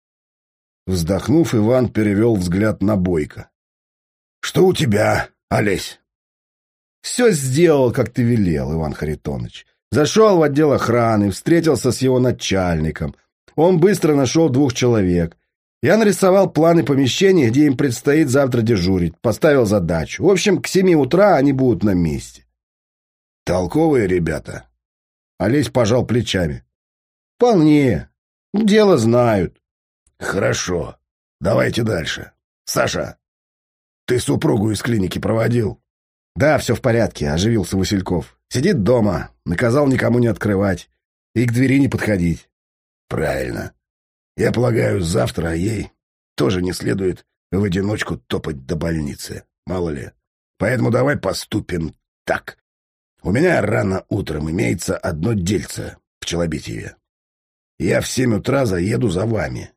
Вздохнув, Иван перевел взгляд на Бойко. Что у тебя, Олесь? Все сделал, как ты велел, Иван Харитонович. Зашел в отдел охраны, встретился с его начальником — он быстро нашел двух человек. Я нарисовал планы помещения, где им предстоит завтра дежурить, поставил задачу. В общем, к семи утра они будут на месте. Толковые ребята. Олесь пожал плечами. Вполне. Дело знают. Хорошо. Давайте дальше. Саша, ты супругу из клиники проводил? Да, все в порядке, оживился Васильков. Сидит дома, наказал никому не открывать и к двери не подходить. Правильно. Я полагаю, завтра ей тоже не следует в одиночку топать до больницы. Мало ли. Поэтому давай поступим так. У меня рано утром имеется одно дельце в Челобитьеве. Я в семь утра заеду за вами.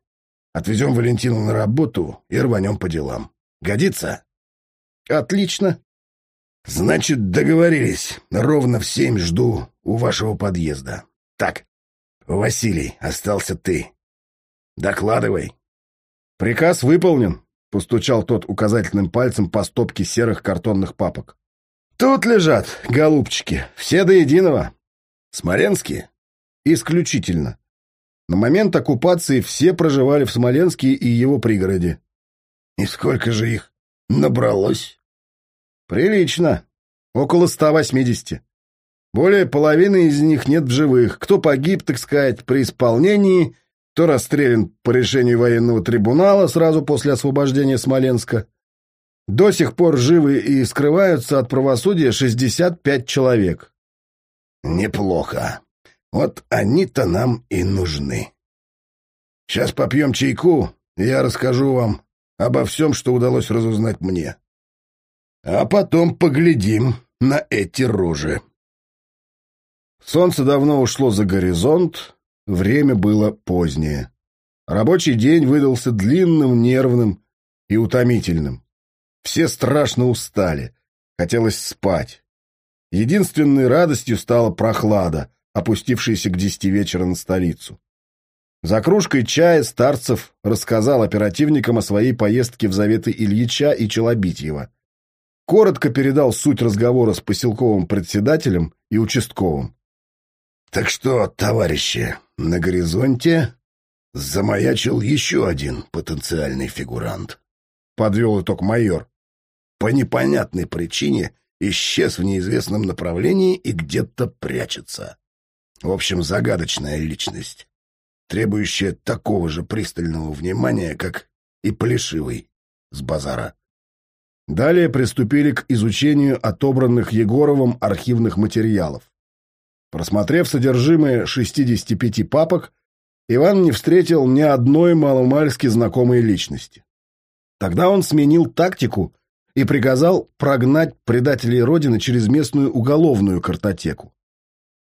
Отвезем Валентину на работу и рванем по делам. Годится? Отлично. Значит, договорились. Ровно в семь жду у вашего подъезда. Так, «Василий, остался ты. Докладывай». «Приказ выполнен», — постучал тот указательным пальцем по стопке серых картонных папок. «Тут лежат, голубчики, все до единого. Смоленские?» «Исключительно. На момент оккупации все проживали в Смоленске и его пригороде». «И сколько же их набралось?» «Прилично. Около ста восьмидесяти. Более половины из них нет в живых. Кто погиб, так сказать, при исполнении, кто расстрелян по решению военного трибунала сразу после освобождения Смоленска. До сих пор живы и скрываются от правосудия 65 человек. Неплохо. Вот они-то нам и нужны. Сейчас попьем чайку, и я расскажу вам обо всем, что удалось разузнать мне. А потом поглядим на эти рожи. Солнце давно ушло за горизонт, время было позднее. Рабочий день выдался длинным, нервным и утомительным. Все страшно устали, хотелось спать. Единственной радостью стала прохлада, опустившаяся к десяти вечера на столицу. За кружкой чая Старцев рассказал оперативникам о своей поездке в Заветы Ильича и Челобитьева. Коротко передал суть разговора с поселковым председателем и участковым. Так что, товарищи, на горизонте замаячил еще один потенциальный фигурант. Подвел итог майор. По непонятной причине исчез в неизвестном направлении и где-то прячется. В общем, загадочная личность, требующая такого же пристального внимания, как и Плешивый с базара. Далее приступили к изучению отобранных Егоровым архивных материалов. Просмотрев содержимое 65 папок, Иван не встретил ни одной маломальски знакомой личности. Тогда он сменил тактику и приказал прогнать предателей Родины через местную уголовную картотеку.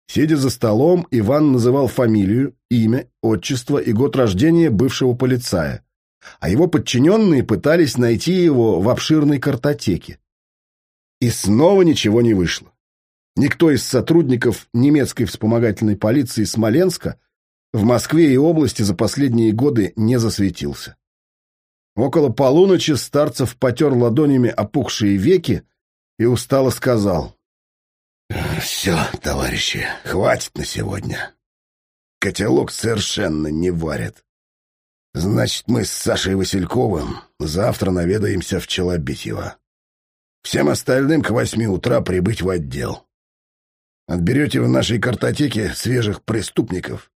Сидя за столом, Иван называл фамилию, имя, отчество и год рождения бывшего полицая, а его подчиненные пытались найти его в обширной картотеке. И снова ничего не вышло. Никто из сотрудников немецкой вспомогательной полиции Смоленска в Москве и области за последние годы не засветился. Около полуночи Старцев потер ладонями опухшие веки и устало сказал. «Все, товарищи, хватит на сегодня. Котелок совершенно не варит. Значит, мы с Сашей Васильковым завтра наведаемся в Челобитьево. Всем остальным к восьми утра прибыть в отдел. Отберете в нашей картотеке свежих преступников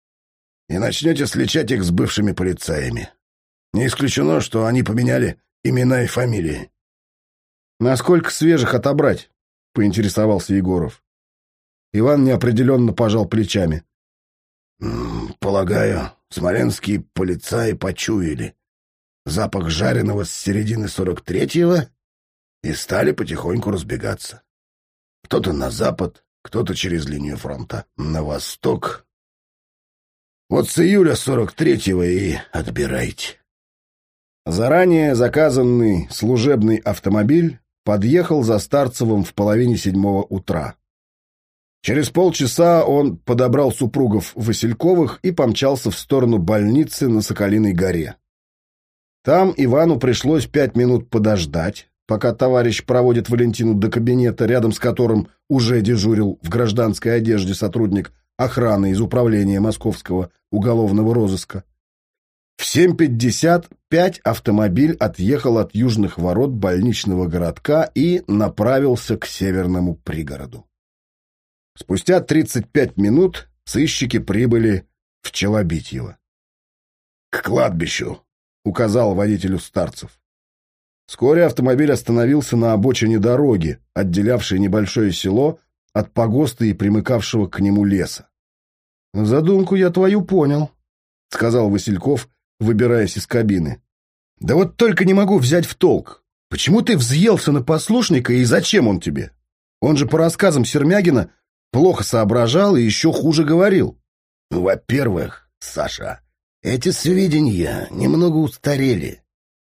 и начнете сличать их с бывшими полицаями. Не исключено, что они поменяли имена и фамилии. «Насколько свежих отобрать?» — поинтересовался Егоров. Иван неопределенно пожал плечами. «Полагаю, смоленские полицаи почуяли запах жареного с середины сорок третьего и стали потихоньку разбегаться. Кто-то на запад, кто-то через линию фронта, на восток. Вот с июля сорок третьего и отбирайте. Заранее заказанный служебный автомобиль подъехал за Старцевым в половине седьмого утра. Через полчаса он подобрал супругов Васильковых и помчался в сторону больницы на Соколиной горе. Там Ивану пришлось пять минут подождать, пока товарищ проводит Валентину до кабинета, рядом с которым уже дежурил в гражданской одежде сотрудник охраны из управления московского уголовного розыска. В 7.55 автомобиль отъехал от южных ворот больничного городка и направился к северному пригороду. Спустя 35 минут сыщики прибыли в Челобитьево. «К кладбищу», — указал водителю старцев. Вскоре автомобиль остановился на обочине дороги, отделявшей небольшое село от погоста и примыкавшего к нему леса. «Задумку я твою понял», — сказал Васильков, выбираясь из кабины. «Да вот только не могу взять в толк. Почему ты взъелся на послушника и зачем он тебе? Он же по рассказам Сермягина плохо соображал и еще хуже говорил». «Во-первых, Саша, эти сведения немного устарели».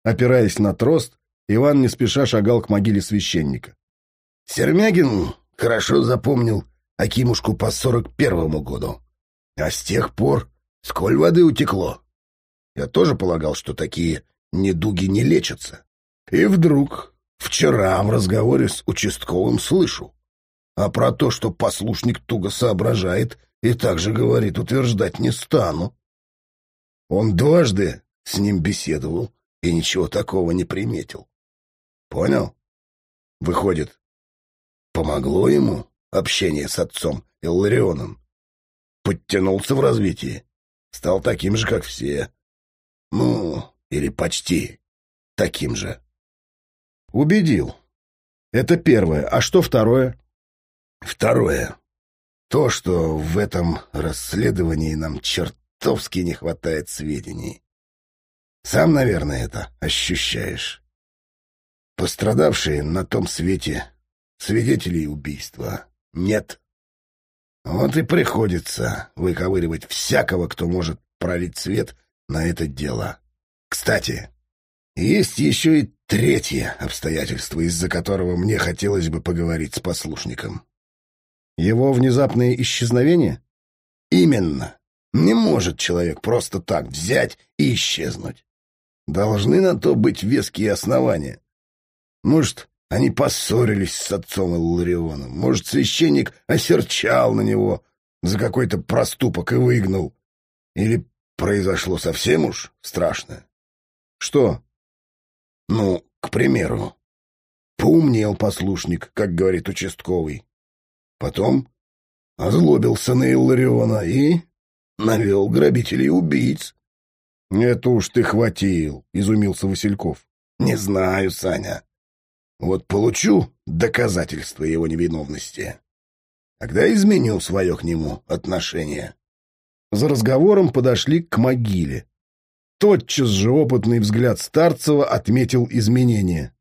Опираясь на трост, Иван не спеша шагал к могиле священника. Сермягин хорошо запомнил Акимушку по сорок первому году. А с тех пор сколь воды утекло. Я тоже полагал, что такие недуги не лечатся. И вдруг вчера в разговоре с участковым слышу. А про то, что послушник туго соображает и также говорит, утверждать не стану. Он дважды с ним беседовал и ничего такого не приметил. Понял? Выходит, помогло ему общение с отцом Илларионом. Подтянулся в развитии, стал таким же, как все. Ну, или почти таким же. Убедил. Это первое. А что второе? Второе. То, что в этом расследовании нам чертовски не хватает сведений. Сам, наверное, это ощущаешь. Пострадавшие на том свете свидетелей убийства нет. Вот и приходится выковыривать всякого, кто может пролить свет на это дело. Кстати, есть еще и третье обстоятельство, из-за которого мне хотелось бы поговорить с послушником. Его внезапное исчезновение? Именно. Не может человек просто так взять и исчезнуть. Должны на то быть веские основания. Может, они поссорились с отцом Илларионом. Может, священник осерчал на него за какой-то проступок и выгнал. Или произошло совсем уж страшное. Что? Ну, к примеру, поумнел послушник, как говорит участковый. Потом озлобился на Иллариона и навел грабителей убийц. — Это уж ты хватил, — изумился Васильков. — Не знаю, Саня. Вот получу доказательства его невиновности. Тогда изменю свое к нему отношение. За разговором подошли к могиле. Тотчас же опытный взгляд Старцева отметил изменения.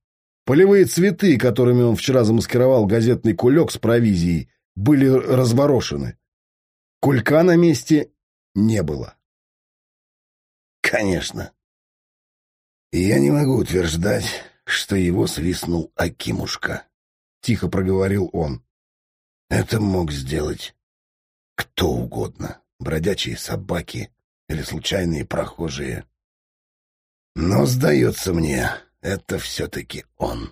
Полевые цветы, которыми он вчера замаскировал газетный кулек с провизией, были разворошены. Кулька на месте не было. Конечно. Я не могу утверждать, что его свистнул Акимушка, — тихо проговорил он. Это мог сделать кто угодно, бродячие собаки или случайные прохожие. Но, сдается мне, это все-таки он.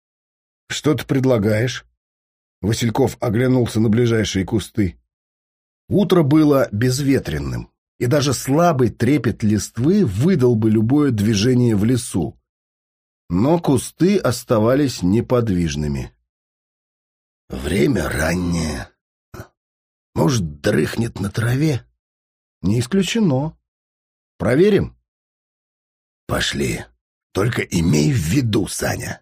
— Что ты предлагаешь? Васильков оглянулся на ближайшие кусты. Утро было безветренным, и даже слабый трепет листвы выдал бы любое движение в лесу. Но кусты оставались неподвижными. «Время раннее. Может, дрыхнет на траве?» «Не исключено. Проверим?» «Пошли. Только имей в виду, Саня,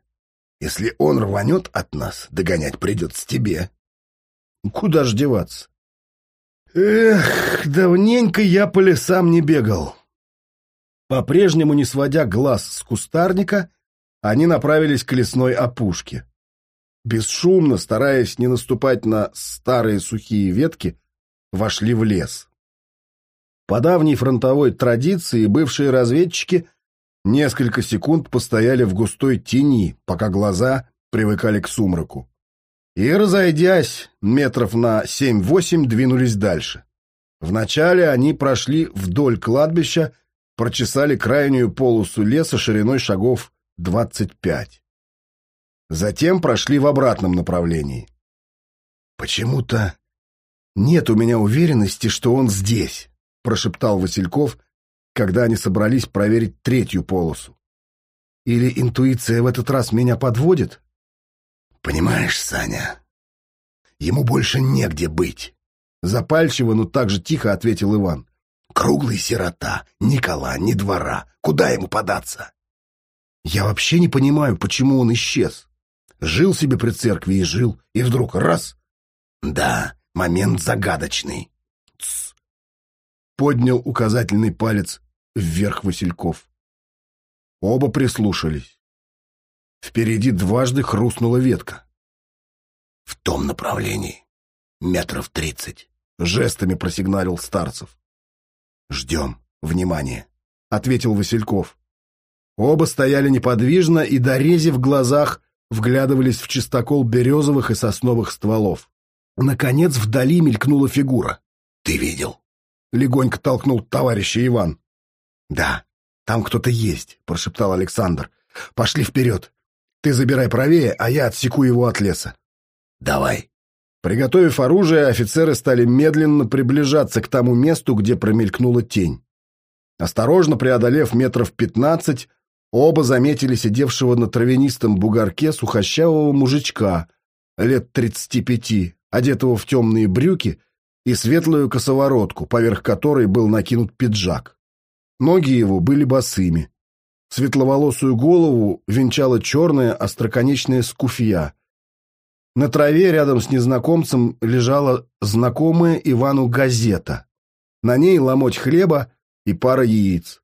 если он рванет от нас, догонять придется тебе». «Куда ж деваться?» Эх, давненько я по лесам не бегал. По-прежнему, не сводя глаз с кустарника, они направились к лесной опушке. Бесшумно, стараясь не наступать на старые сухие ветки, вошли в лес. По давней фронтовой традиции бывшие разведчики несколько секунд постояли в густой тени, пока глаза привыкали к сумраку и, разойдясь метров на семь-восемь, двинулись дальше. Вначале они прошли вдоль кладбища, прочесали крайнюю полосу леса шириной шагов двадцать пять. Затем прошли в обратном направлении. «Почему-то нет у меня уверенности, что он здесь», — прошептал Васильков, когда они собрались проверить третью полосу. «Или интуиция в этот раз меня подводит?» «Понимаешь, Саня, ему больше негде быть», — запальчиво, но так же тихо ответил Иван. «Круглый сирота, ни кола, ни двора. Куда ему податься?» «Я вообще не понимаю, почему он исчез. Жил себе при церкви и жил, и вдруг раз...» «Да, момент загадочный». Поднял указательный палец вверх Васильков. Оба прислушались. Впереди дважды хрустнула ветка. «В том направлении. Метров тридцать», — жестами просигналил Старцев. «Ждем. Внимание», — ответил Васильков. Оба стояли неподвижно и, дорезив глазах, вглядывались в чистокол березовых и сосновых стволов. Наконец вдали мелькнула фигура. «Ты видел?» — легонько толкнул товарища Иван. «Да, там кто-то есть», — прошептал Александр. «Пошли вперед. Ты забирай правее, а я отсеку его от леса. Давай. Приготовив оружие, офицеры стали медленно приближаться к тому месту, где промелькнула тень. Осторожно преодолев метров пятнадцать, оба заметили сидевшего на травянистом бугорке сухощавого мужичка лет тридцати пяти, одетого в темные брюки и светлую косоворотку, поверх которой был накинут пиджак. Ноги его были босыми. Светловолосую голову венчала черная остроконечная скуфья. На траве рядом с незнакомцем лежала знакомая Ивану газета. На ней ломоть хлеба и пара яиц.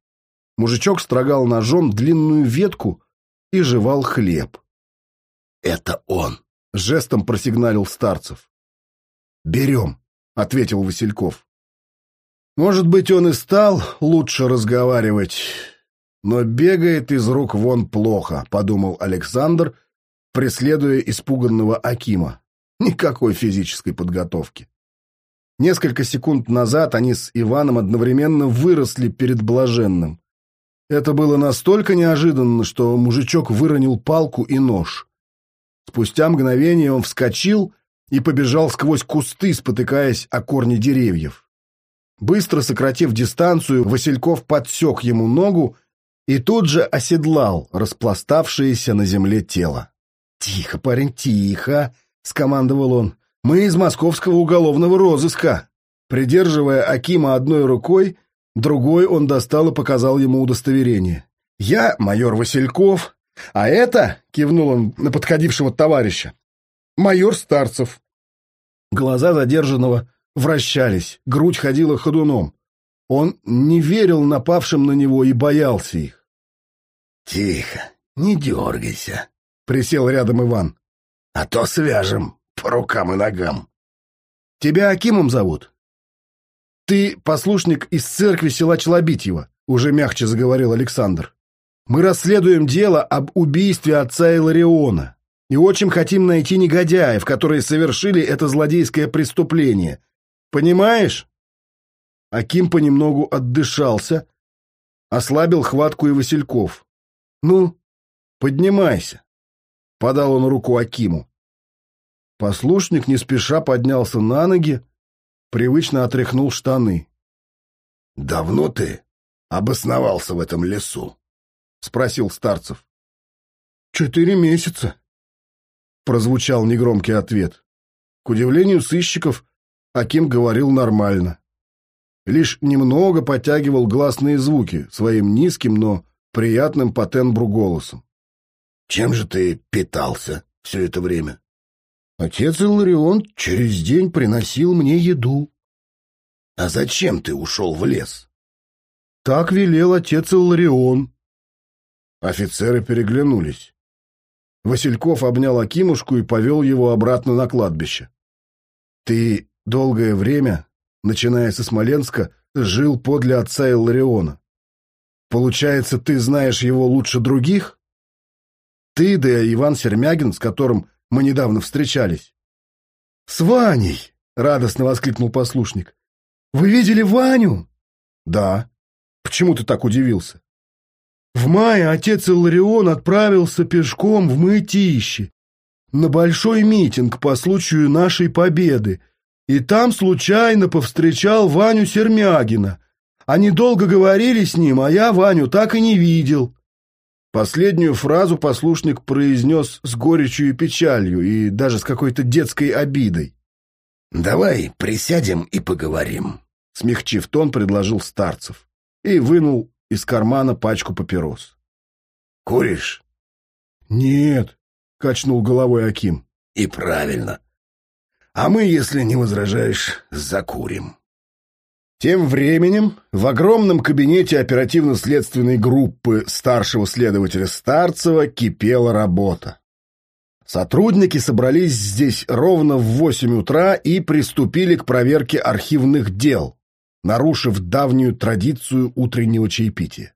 Мужичок строгал ножом длинную ветку и жевал хлеб. «Это он!» — жестом просигналил Старцев. «Берем», — ответил Васильков. «Может быть, он и стал лучше разговаривать, но бегает из рук вон плохо, подумал Александр, преследуя испуганного Акима. Никакой физической подготовки. Несколько секунд назад они с Иваном одновременно выросли перед блаженным. Это было настолько неожиданно, что мужичок выронил палку и нож. Спустя мгновение он вскочил и побежал сквозь кусты, спотыкаясь о корни деревьев. Быстро сократив дистанцию, Васильков подсек ему ногу и тут же оседлал распластавшееся на земле тело. «Тихо, парень, тихо!» — скомандовал он. «Мы из московского уголовного розыска!» Придерживая Акима одной рукой, другой он достал и показал ему удостоверение. «Я майор Васильков, а это...» — кивнул он на подходившего товарища. «Майор Старцев». Глаза задержанного вращались, грудь ходила ходуном. Он не верил напавшим на него и боялся их. «Тихо, не дергайся», — присел рядом Иван. «А то свяжем по рукам и ногам». «Тебя Акимом зовут?» ты послушник из церкви села Челобитьева», — уже мягче заговорил Александр. «Мы расследуем дело об убийстве отца Илариона и очень хотим найти негодяев, которые совершили это злодейское преступление. Понимаешь?» Аким понемногу отдышался, ослабил хватку и Васильков. «Ну, поднимайся», — подал он руку Акиму. Послушник не спеша поднялся на ноги, привычно отряхнул штаны. «Давно ты обосновался в этом лесу?» — спросил Старцев. «Четыре месяца», — прозвучал негромкий ответ. К удивлению сыщиков, Аким говорил нормально. Лишь немного подтягивал гласные звуки своим низким, но приятным по тембру голосом. «Чем же ты питался все это время?» Отец Иларион через день приносил мне еду. А зачем ты ушел в лес? Так велел отец Иларион. Офицеры переглянулись. Васильков обнял Акимушку и повел его обратно на кладбище. Ты долгое время, начиная со Смоленска, жил подле отца Иллариона. Получается, ты знаешь его лучше других? Ты, да Иван Сермягин, с которым мы недавно встречались. — С Ваней! — радостно воскликнул послушник. — Вы видели Ваню? — Да. Почему ты так удивился? В мае отец Илларион отправился пешком в Мытище на большой митинг по случаю нашей победы, и там случайно повстречал Ваню Сермягина. Они долго говорили с ним, а я Ваню так и не видел. Последнюю фразу послушник произнес с горечью и печалью, и даже с какой-то детской обидой. «Давай присядем и поговорим», — смягчив тон, предложил Старцев и вынул из кармана пачку папирос. «Куришь?» «Нет», — качнул головой Аким. «И правильно. А мы, если не возражаешь, закурим». Тем временем в огромном кабинете оперативно-следственной группы старшего следователя Старцева кипела работа. Сотрудники собрались здесь ровно в 8 утра и приступили к проверке архивных дел, нарушив давнюю традицию утреннего чаепития.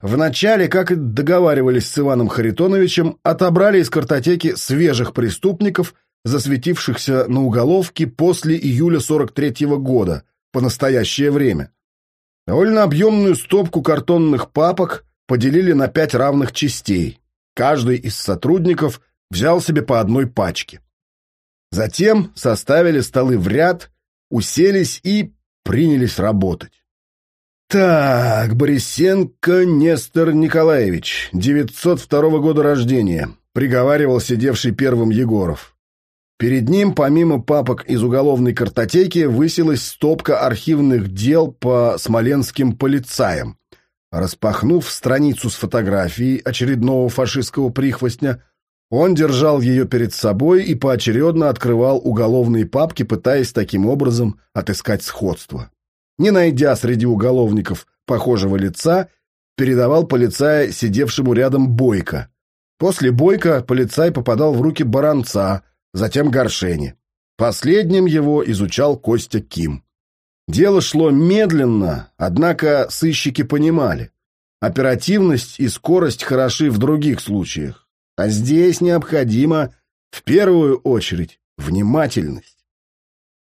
Вначале, как и договаривались с Иваном Харитоновичем, отобрали из картотеки свежих преступников, засветившихся на уголовке после июля 43 -го года – по настоящее время. Довольно объемную стопку картонных папок поделили на пять равных частей. Каждый из сотрудников взял себе по одной пачке. Затем составили столы в ряд, уселись и принялись работать. Так, Борисенко Нестор Николаевич, 902 года рождения, приговаривал сидевший первым Егоров. Перед ним, помимо папок из уголовной картотеки, высилась стопка архивных дел по смоленским полицаям. Распахнув страницу с фотографией очередного фашистского прихвостня, он держал ее перед собой и поочередно открывал уголовные папки, пытаясь таким образом отыскать сходство. Не найдя среди уголовников похожего лица, передавал полицая сидевшему рядом Бойко. После Бойко полицай попадал в руки Баранца – затем Горшени. Последним его изучал Костя Ким. Дело шло медленно, однако сыщики понимали. Оперативность и скорость хороши в других случаях, а здесь необходима в первую очередь внимательность.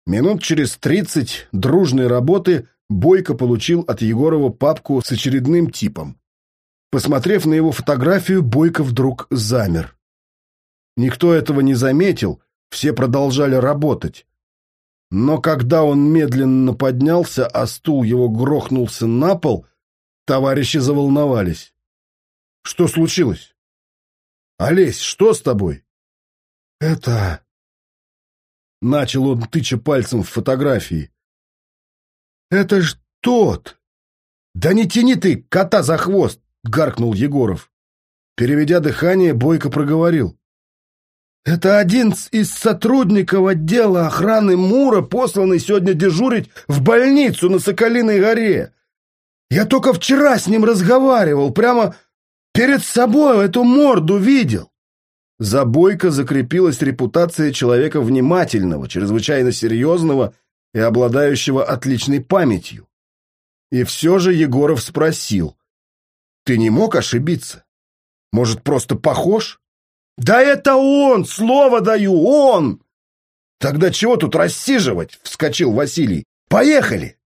Минут через тридцать дружной работы Бойко получил от Егорова папку с очередным типом. Посмотрев на его фотографию, Бойко вдруг замер. Никто этого не заметил, все продолжали работать. Но когда он медленно поднялся, а стул его грохнулся на пол, товарищи заволновались. Что случилось? Олесь, что с тобой? Это... Начал он, тыча пальцем в фотографии. Это ж тот! Да не тяни ты кота за хвост! Гаркнул Егоров. Переведя дыхание, Бойко проговорил. Это один из сотрудников отдела охраны Мура, посланный сегодня дежурить в больницу на Соколиной горе. Я только вчера с ним разговаривал, прямо перед собой эту морду видел. За Бойко закрепилась репутация человека внимательного, чрезвычайно серьезного и обладающего отличной памятью. И все же Егоров спросил, «Ты не мог ошибиться? Может, просто похож?» «Да это он! Слово даю! Он!» «Тогда чего тут рассиживать?» — вскочил Василий. «Поехали!»